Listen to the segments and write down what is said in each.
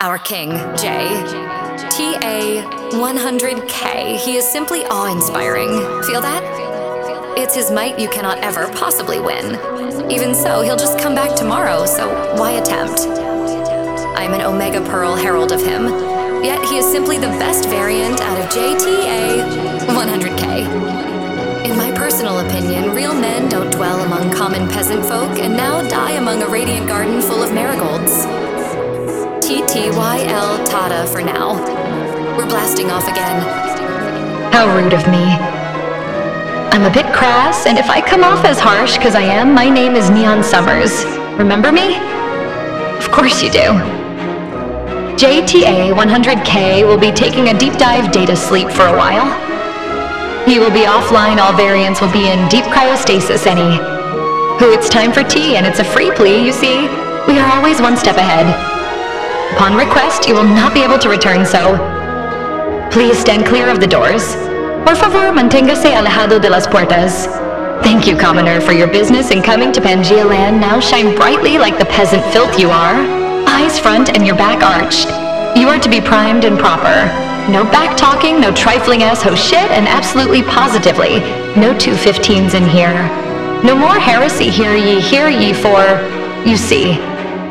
Our king, Jay. TA 100K. He is simply awe inspiring. Feel that? It's his might you cannot ever possibly win. Even so, he'll just come back tomorrow, so why attempt? I'm an Omega Pearl herald of him. Yet he is simply the best variant out of JTA 100K. In my personal opinion, real men don't dwell among common peasant folk and now die among a radiant garden full of marigolds. TTYL Tada for now. We're blasting off again. How rude of me. I'm a bit crass, and if I come off as harsh because I am, my name is Neon Summers. Remember me? Of course you do. JTA 100K will be taking a deep dive data sleep for a while. He will be offline, all variants will be in deep cryostasis, any. Who it's time for tea, and it's a free plea, you see. We are always one step ahead. Upon request, you will not be able to return so. Please stand clear of the doors. Por favor, manténgase alejado de las puertas. Thank you, commoner, for your business in coming to Pangea Land. Now shine brightly like the peasant filth you are. Eyes front and your back arched. You are to be primed and proper. No back talking, no trifling assho shit, and absolutely positively, no two 15s in here. No more heresy, hear ye, hear ye, for, you see,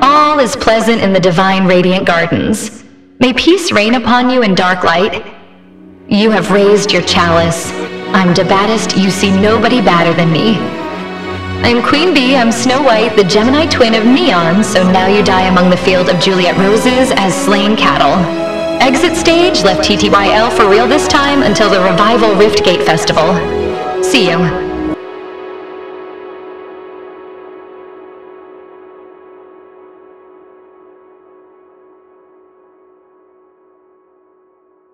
all is pleasant in the divine radiant gardens. May peace reign upon you in dark light. You have raised your chalice. I'm Debaddest, you see nobody badder than me. I'm Queen Bee, I'm Snow White, the Gemini twin of Neon, so now you die among the field of Juliet Roses as slain cattle. Exit stage, left TTYL for real this time until the Revival Riftgate Festival. See you.